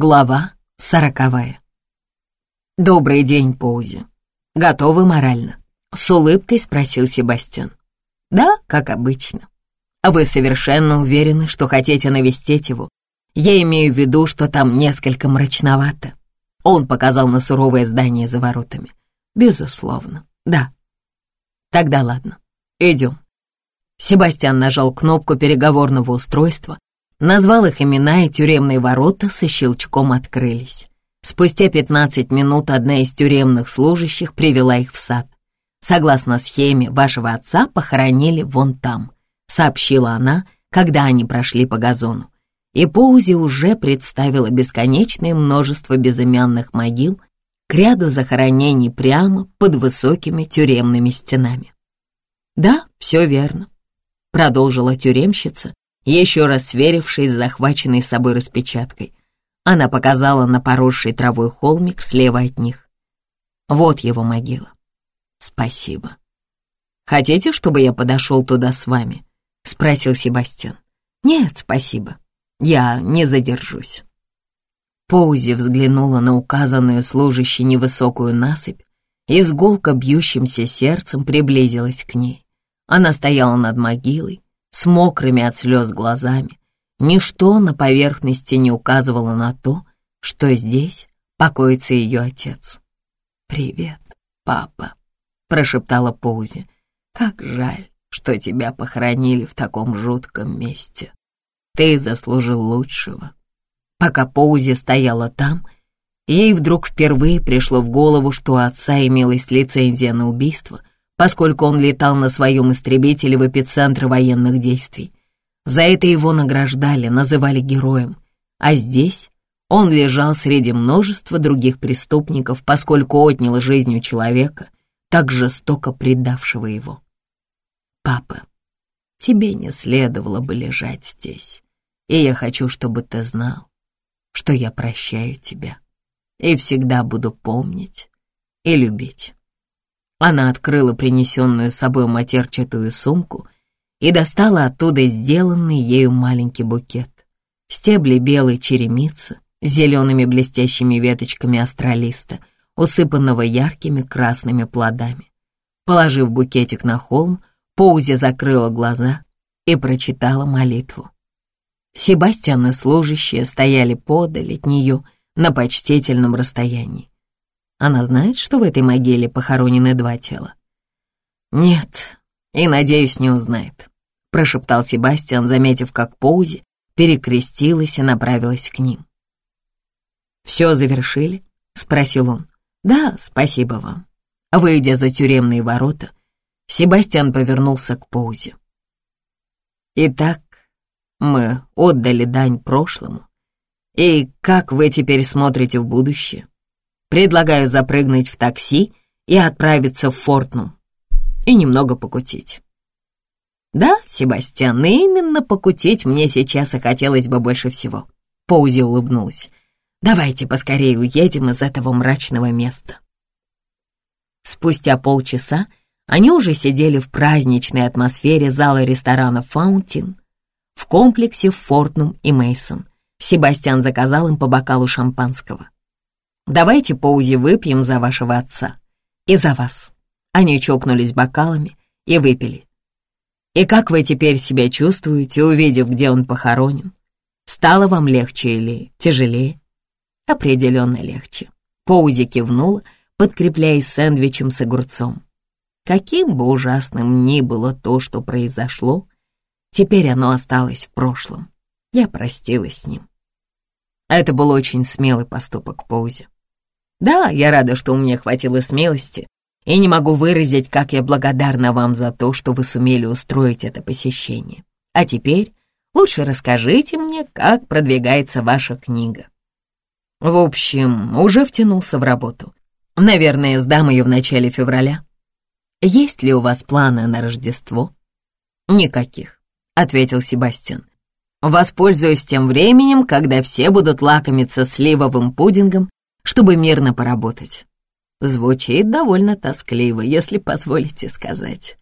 Глава сороковая. «Добрый день, Поузи. Готовы морально?» — с улыбкой спросил Себастьян. «Да, как обычно. А вы совершенно уверены, что хотите навестить его? Я имею в виду, что там несколько мрачновато». Он показал на суровое здание за воротами. «Безусловно, да». «Тогда ладно, идем». Себастьян нажал кнопку переговорного устройства, назвал их имена, и тюремные ворота со щелчком открылись. Спустя 15 минут одна из тюремных служащих привела их в сад. «Согласно схеме, вашего отца похоронили вон там», сообщила она, когда они прошли по газону. И Поузи уже представила бесконечное множество безымянных могил к ряду захоронений прямо под высокими тюремными стенами. «Да, все верно», — продолжила тюремщица, еще раз сверившись с захваченной собой распечаткой. Она показала на поросший травой холмик слева от них. Вот его могила. Спасибо. Хотите, чтобы я подошел туда с вами? Спросил Себастьян. Нет, спасибо. Я не задержусь. Поузи взглянула на указанную служащей невысокую насыпь и с гулко бьющимся сердцем приблизилась к ней. Она стояла над могилой, с мокрыми от слез глазами. Ничто на поверхности не указывало на то, что здесь покоится ее отец. «Привет, папа», — прошептала Поузи. «Как жаль, что тебя похоронили в таком жутком месте. Ты заслужил лучшего». Пока Поузи стояла там, ей вдруг впервые пришло в голову, что у отца имелась лицензия на убийство, поскольку он летал на своем истребителе в эпицентр военных действий. За это его награждали, называли героем. А здесь он лежал среди множества других преступников, поскольку отнял жизнь у человека, так жестоко предавшего его. «Папа, тебе не следовало бы лежать здесь, и я хочу, чтобы ты знал, что я прощаю тебя и всегда буду помнить и любить». Она открыла принесенную с собой матерчатую сумку и достала оттуда сделанный ею маленький букет. Стебли белой черемицы с зелеными блестящими веточками астролиста, усыпанного яркими красными плодами. Положив букетик на холм, Поузи закрыла глаза и прочитала молитву. Себастьян и служащие стояли подаль от нее на почтительном расстоянии. Она знает, что в этой могиле похоронены два тела? Нет, и, надеюсь, не узнает, прошептал Себастьян, заметив, как Поузи перекрестилась и направилась к ним. «Все завершили?» — спросил он. «Да, спасибо вам». Выйдя за тюремные ворота, Себастьян повернулся к Поузе. «Итак, мы отдали дань прошлому. И как вы теперь смотрите в будущее?» Предлагаю запрыгнуть в такси и отправиться в Фортнум и немного покутить. Да, Себастьян, именно покутить мне сейчас и хотелось бы больше всего. Поузи улыбнулась. Давайте поскорее уедем из этого мрачного места. Спустя полчаса они уже сидели в праздничной атмосфере зала ресторана «Фаунтин» в комплексе Фортнум и Мейсон. Себастьян заказал им по бокалу шампанского. Давайте по УЗИ выпьем за вашего отца и за вас». Они чокнулись бокалами и выпили. «И как вы теперь себя чувствуете, увидев, где он похоронен? Стало вам легче или тяжелее?» «Определенно легче». Поузи кивнула, подкрепляясь сэндвичем с огурцом. Каким бы ужасным ни было то, что произошло, теперь оно осталось в прошлом. Я простилась с ним. Это был очень смелый поступок Поузи. Да, я рада, что у меня хватило смелости, и не могу выразить, как я благодарна вам за то, что вы сумели устроить это посещение. А теперь лучше расскажите мне, как продвигается ваша книга. В общем, уже втянулся в работу. Наверное, сдам ее в начале февраля. Есть ли у вас планы на Рождество? Никаких, ответил Себастьян. Воспользуюсь тем временем, когда все будут лакомиться сливовым пудингом чтобы мирно поработать. Звучит довольно тоскливо, если позволите сказать.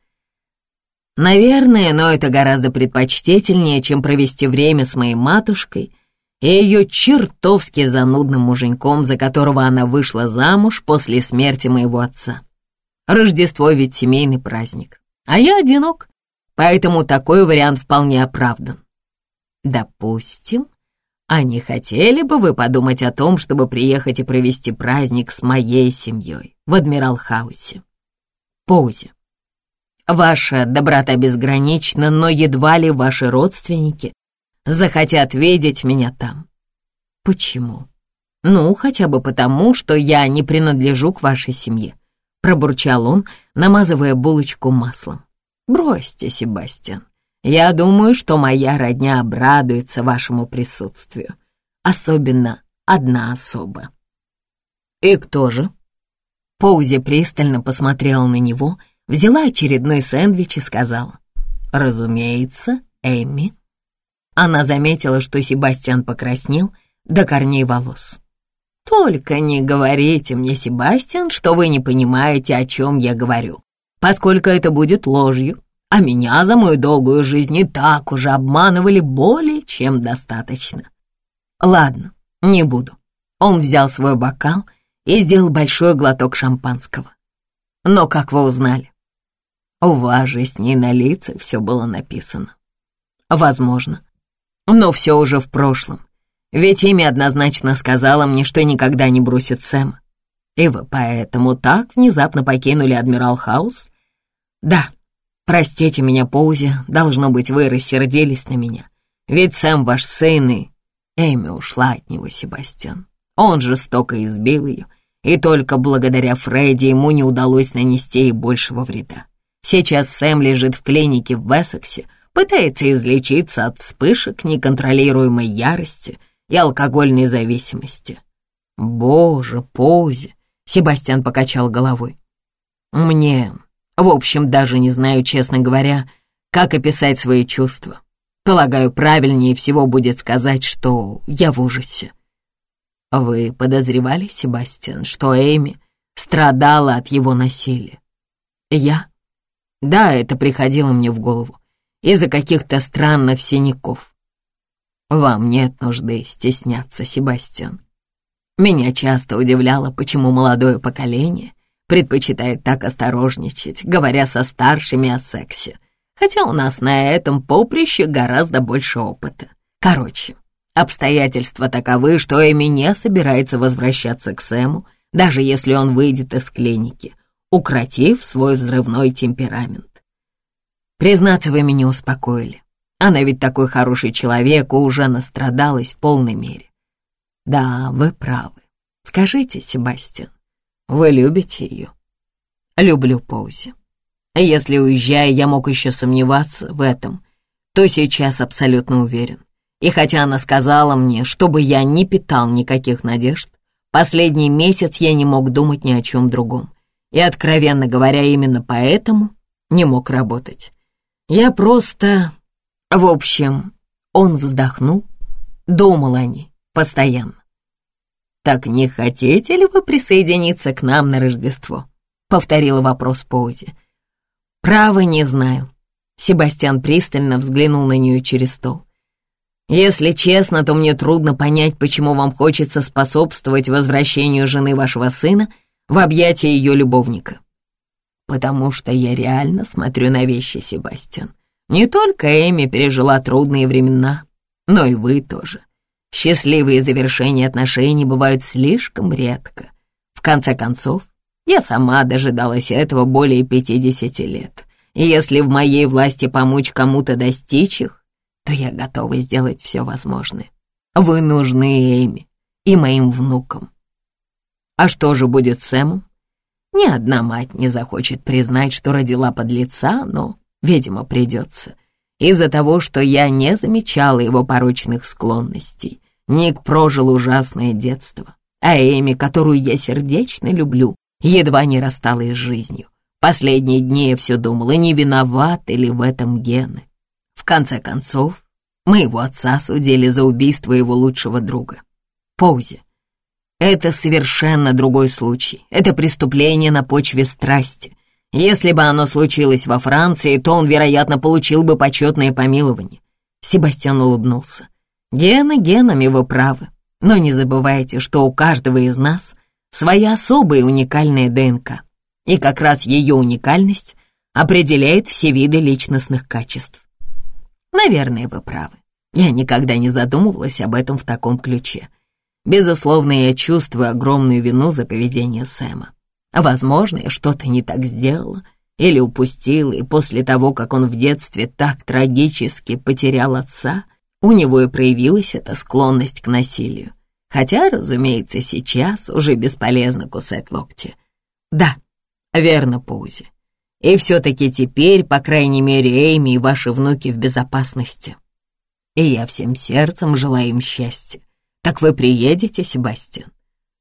Наверное, но это гораздо предпочтительнее, чем провести время с моей матушкой и ее чертовски занудным муженьком, за которого она вышла замуж после смерти моего отца. Рождество ведь семейный праздник, а я одинок, поэтому такой вариант вполне оправдан. Допустим, а не хотели бы вы подумать о том, чтобы приехать и провести праздник с моей семьей в Адмирал-хаусе? Позе. Ваша доброта безгранична, но едва ли ваши родственники захотят видеть меня там. Почему? Ну, хотя бы потому, что я не принадлежу к вашей семье, пробурчал он, намазывая булочку маслом. Бросьте, Себастьян. Я думаю, что моя родня обрадуется вашему присутствию. Особенно одна особа. И кто же? Поузи пристально посмотрела на него, взяла очередной сэндвич и сказала. Разумеется, Эми. Она заметила, что Себастьян покраснел до корней волос. «Только не говорите мне, Себастьян, что вы не понимаете, о чем я говорю, поскольку это будет ложью а меня за мою долгую жизнь и так уже обманывали более чем достаточно. Ладно, не буду. Он взял свой бокал и сделал большой глоток шампанского. Но как вы узнали? У вас же с ней на лице все было написано. Возможно. Но все уже в прошлом. Ведь имя однозначно сказала мне, что никогда не бросит Сэма. И вы поэтому так внезапно покинули Адмирал Хаус? Да, Простите меня, Поузи, должно быть, вы рассердились на меня. Ведь сам ваш сын и... Эми ушла от него, Себастьян. Он жестоко избил ее, и только благодаря Фредди ему не удалось нанести ей большего вреда. Сейчас Сэм лежит в клинике в Эссексе, пытается излечиться от вспышек неконтролируемой ярости и алкогольной зависимости. «Боже, Поузи!» — Себастьян покачал головой. «Мне в общем, даже не знаю, честно говоря, как описать свои чувства. Полагаю, правильнее всего будет сказать, что я в ужасе. Вы подозревали, Себастьян, что Эми страдала от его насилия? Я? Да, это приходило мне в голову. Из-за каких-то странных синяков. Вам нет нужды стесняться, Себастьян. Меня часто удивляло, почему молодое поколение предпочитает так осторожничать, говоря со старшими о сексе, хотя у нас на этом поприще гораздо больше опыта. Короче, обстоятельства таковы, что Эми не собирается возвращаться к Сэму, даже если он выйдет из клиники, укротив свой взрывной темперамент. Признаться, вы меня успокоили. Она ведь такой хороший человек уже настрадалась в полной мере. Да, вы правы. Скажите, Себастьян, вы любите ее?» «Люблю Поузи. Если, уезжая, я мог еще сомневаться в этом, то сейчас абсолютно уверен. И хотя она сказала мне, чтобы я не питал никаких надежд, последний месяц я не мог думать ни о чем другом. И, откровенно говоря, именно поэтому не мог работать. Я просто... В общем, он вздохнул, думал о ней постоянно. «Так не хотите ли вы присоединиться к нам на Рождество?» — повторила вопрос Поузи. «Право не знаю». Себастьян пристально взглянул на нее через стол. «Если честно, то мне трудно понять, почему вам хочется способствовать возвращению жены вашего сына в объятия ее любовника. Потому что я реально смотрю на вещи, Себастьян. Не только Эми пережила трудные времена, но и вы тоже. Счастливые завершения отношений бывают слишком редко. В конце концов, я сама дожидалась этого более 50 лет. И если в моей власти помочь кому-то достичь их, то я готова сделать все возможное. Вы нужны Эми и моим внукам. А что же будет с Сэмом? Ни одна мать не захочет признать, что родила подлеца, но, видимо, придется. Из-за того, что я не замечала его порочных склонностей Ник прожил ужасное детство, а Эми, которую я сердечно люблю, едва не рассталась с жизнью. Последние дни я все думала, не виноваты ли в этом гены. В конце концов, моего отца судили за убийство его лучшего друга. Поузи. Это совершенно другой случай. Это преступление на почве страсти. Если бы оно случилось во Франции, то он, вероятно, получил бы почетное помилование. Себастьян улыбнулся. Гены генами вы правы, но не забывайте, что у каждого из нас своя особая уникальная ДНК, и как раз ее уникальность определяет все виды личностных качеств. Наверное, вы правы. Я никогда не задумывалась об этом в таком ключе. Безусловно, я чувствую огромную вину за поведение Сэма. Возможно, я что-то не так сделала или упустила, и после того, как он в детстве так трагически потерял отца, у него и проявилась эта склонность к насилию. Хотя, разумеется, сейчас уже бесполезно кусать локти. Да, верно, Паузи. И все-таки теперь, по крайней мере, Эйми и ваши внуки в безопасности. И я всем сердцем желаю им счастья. Так вы приедете, Себастьян?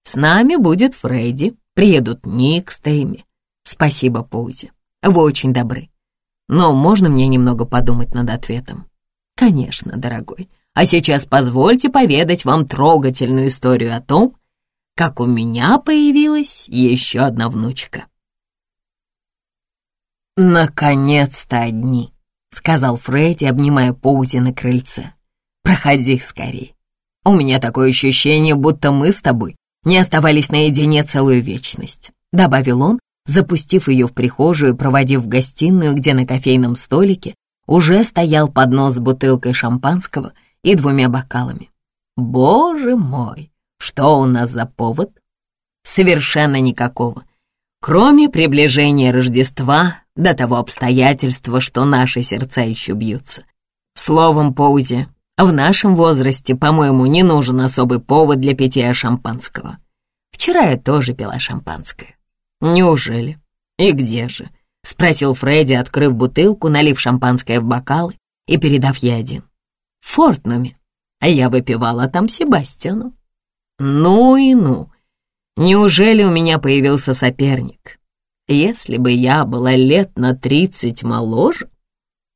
С нами будет Фредди, приедут Ник с Тейми. Спасибо, Паузи. Вы очень добры. Но можно мне немного подумать над ответом? Конечно, дорогой. А сейчас позвольте поведать вам трогательную историю о том, как у меня появилась еще одна внучка. «Наконец-то одни», — сказал Фредди, обнимая Паузи на крыльце. «Проходи скорее. У меня такое ощущение, будто мы с тобой не оставались наедине целую вечность», — добавил он, запустив ее в прихожую и проводив в гостиную, где на кофейном столике уже стоял поднос с бутылкой шампанского и двумя бокалами. «Боже мой, что у нас за повод?» «Совершенно никакого. Кроме приближения Рождества до того обстоятельства, что наши сердца еще бьются. Словом, Паузе, в нашем возрасте, по-моему, не нужен особый повод для питья шампанского. Вчера я тоже пила шампанское. Неужели? И где же? Спросил Фредди, открыв бутылку, налив шампанское в бокалы и передав ей один. В Фортнуме. А я выпивала там Себастьяну. Ну и ну. Неужели у меня появился соперник? Если бы я была лет на тридцать моложе,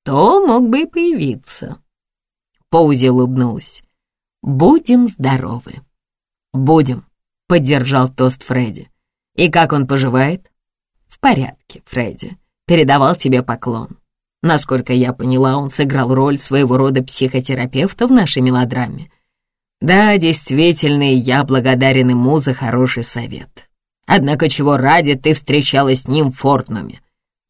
то мог бы и появиться. Поузи улыбнулась. «Будем здоровы». «Будем», — поддержал тост Фредди. «И как он поживает?» «В порядке, Фредди. Передавал тебе поклон. Насколько я поняла, он сыграл роль своего рода психотерапевта в нашей мелодраме. Да, действительно, я благодарен ему за хороший совет. Однако чего ради ты встречалась с ним в Фортнуме?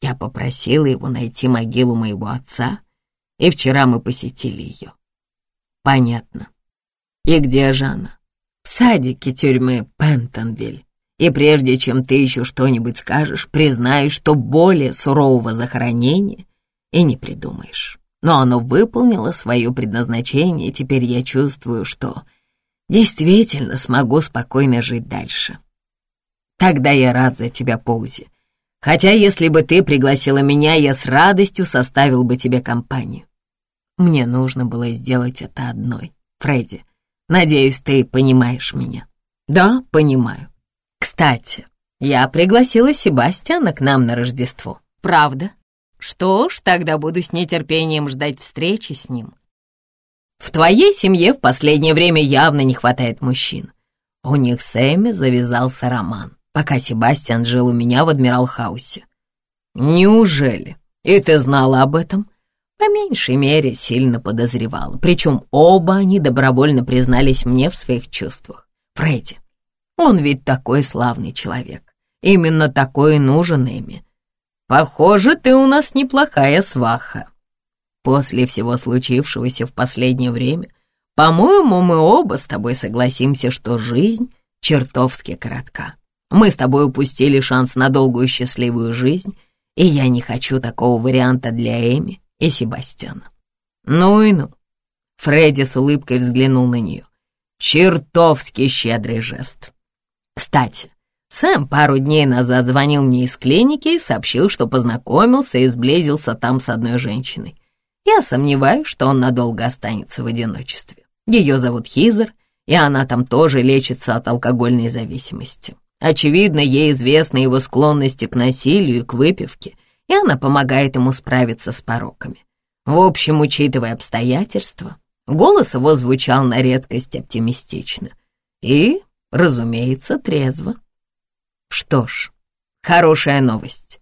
Я попросила его найти могилу моего отца, и вчера мы посетили ее. Понятно. И где же она? В садике тюрьмы Пентонвиль. И прежде чем ты еще что-нибудь скажешь, признай, что более сурового захоронения и не придумаешь. Но оно выполнило свое предназначение, и теперь я чувствую, что действительно смогу спокойно жить дальше. Тогда я рад за тебя, Поузи. Хотя если бы ты пригласила меня, я с радостью составил бы тебе компанию. Мне нужно было сделать это одной. Фредди, надеюсь, ты понимаешь меня. Да, понимаю. Кстати, я пригласила Себастьяна к нам на Рождество. Правда? Что ж, тогда буду с нетерпением ждать встречи с ним. В твоей семье в последнее время явно не хватает мужчин. У них с Эми завязался роман, пока Себастьян жил у меня в Адмирал-хаусе. Неужели? И ты знала об этом? По меньшей мере, сильно подозревала. Причем оба они добровольно признались мне в своих чувствах. Фредди, он ведь такой славный человек. Именно такой и нужен Эми. Похоже, ты у нас неплохая сваха. После всего случившегося в последнее время, по-моему, мы оба с тобой согласимся, что жизнь чертовски коротка. Мы с тобой упустили шанс на долгую счастливую жизнь, и я не хочу такого варианта для Эми и Себастьяна. Ну и ну. Фредди с улыбкой взглянул на нее. Чертовски щедрый жест. Кстати, Сэм пару дней назад звонил мне из клиники и сообщил, что познакомился и сблизился там с одной женщиной. Я сомневаюсь, что он надолго останется в одиночестве. Ее зовут Хизер, и она там тоже лечится от алкогольной зависимости. Очевидно, ей известны его склонности к насилию и к выпивке, и она помогает ему справиться с пороками. В общем, учитывая обстоятельства, голос его звучал на редкость оптимистично и, разумеется, трезво. Что ж, хорошая новость.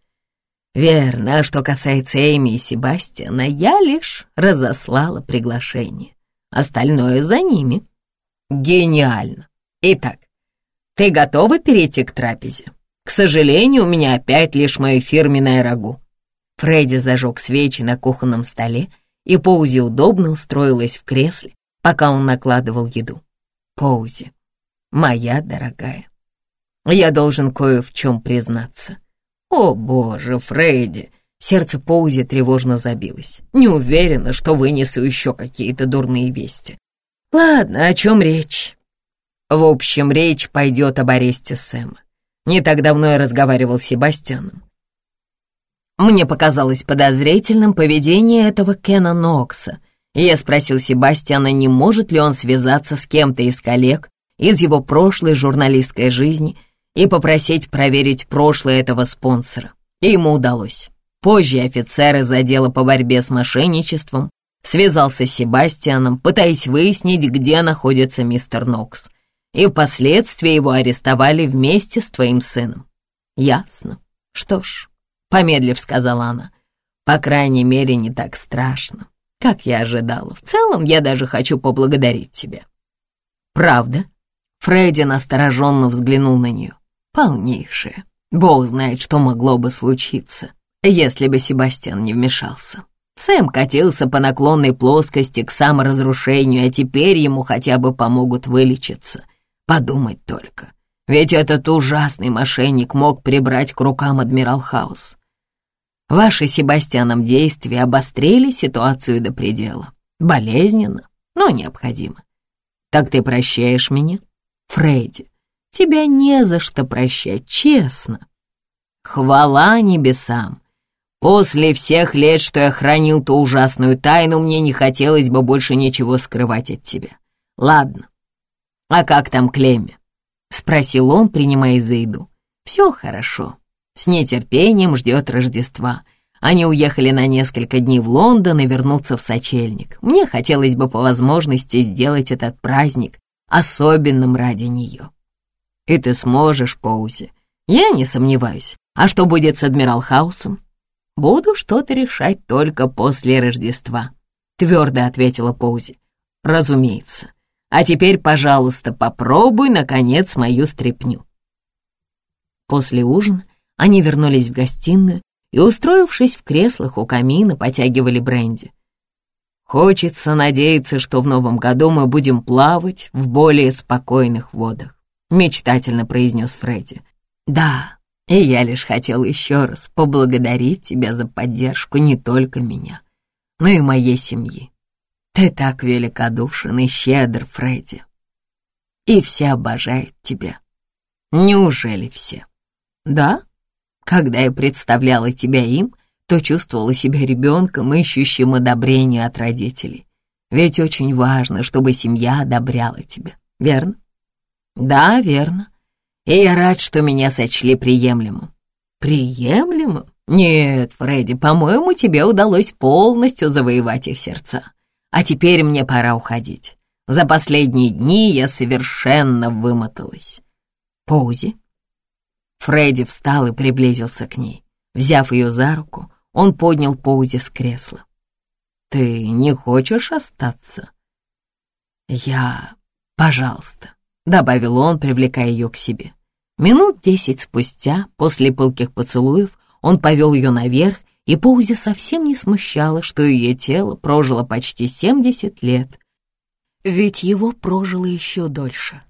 Верно, а что касается Эми и Себастьяна, я лишь разослала приглашение. остальное за ними. Гениально. Итак, ты готова перейти к трапезе? К сожалению, у меня опять лишь мое фирменное рагу. Фредди зажег свечи на кухонном столе, и Поузи удобно устроилась в кресле, пока он накладывал еду. Поузи, моя дорогая, я должен кое в чем признаться. О, боже, Фредди, сердце Поузи тревожно забилось. Не уверена, что вынесу еще какие-то дурные вести. Ладно, о чем речь? В общем, речь пойдет об аресте Сэма. Не так давно я разговаривал с Себастьяном. Мне показалось подозрительным поведение этого Кена Нокса, я спросил Себастьяна, не может ли он связаться с кем-то из коллег из его прошлой журналистской жизни и попросить проверить прошлое этого спонсора. И ему удалось. Позже офицер из отдела по борьбе с мошенничеством связался с Себастьяном, пытаясь выяснить, где находится мистер Нокс, и впоследствии его арестовали вместе с твоим сыном. Ясно. Что ж, помедлив сказала она, по крайней мере, не так страшно, как я ожидала. В целом, я даже хочу поблагодарить тебя. Правда? Фредди настороженно взглянул на нее. Полнейшее. Бог знает, что могло бы случиться, если бы Себастьян не вмешался. Сэм катился по наклонной плоскости к саморазрушению, а теперь ему хотя бы помогут вылечиться. Подумать только. Ведь этот ужасный мошенник мог прибрать к рукам Адмирал Хаус. Ваши Себастьяном действия обострили ситуацию до предела. Болезненно, но необходимо. Так ты прощаешь меня, Фредди? Тебя не за что прощать, честно. Хвала небесам. После всех лет, что я хранил ту ужасную тайну, мне не хотелось бы больше ничего скрывать от тебя. Ладно. А как там Клемми? Спросил он, принимая за еду. Все хорошо. С нетерпением ждет Рождества. Они уехали на несколько дней в Лондон и вернуться в сочельник. Мне хотелось бы по возможности сделать этот праздник особенным ради нее. И ты сможешь, Поузи. Я не сомневаюсь. А что будет с Адмирал Хаусом? Буду что-то решать только после Рождества, твердо ответила Поузи. Разумеется. А теперь, пожалуйста, попробуй, наконец, мою стряпню. После ужина они вернулись в гостиную и, устроившись в креслах у камина, потягивали бренди. «Хочется надеяться, что в новом году мы будем плавать в более спокойных водах», — мечтательно произнес Фредди. «Да, и я лишь хотел еще раз поблагодарить тебя за поддержку не только меня, но и моей семьи. Ты так великодушен и щедр, Фредди. И все обожают тебя. Неужели все? Да, когда я представляла тебя им, то чувствовала себя ребенком, ищущим одобрения от родителей. Ведь очень важно, чтобы семья одобряла тебя, верно? Да, верно. И я рад, что меня сочли приемлемым. Приемлемым? Нет, Фредди, по-моему, тебе удалось полностью завоевать их сердца. А теперь мне пора уходить. За последние дни я совершенно вымоталась. Поузи. Фредди встал и приблизился к ней. Взяв ее за руку, он поднял Поузи с кресла. «Ты не хочешь остаться?» «Я... Пожалуйста», — добавил он, привлекая ее к себе. Минут десять спустя, после пылких поцелуев, он повел ее наверх, и Поузи совсем не смущало, что ее тело прожило почти семьдесят лет, ведь его прожило еще дольше.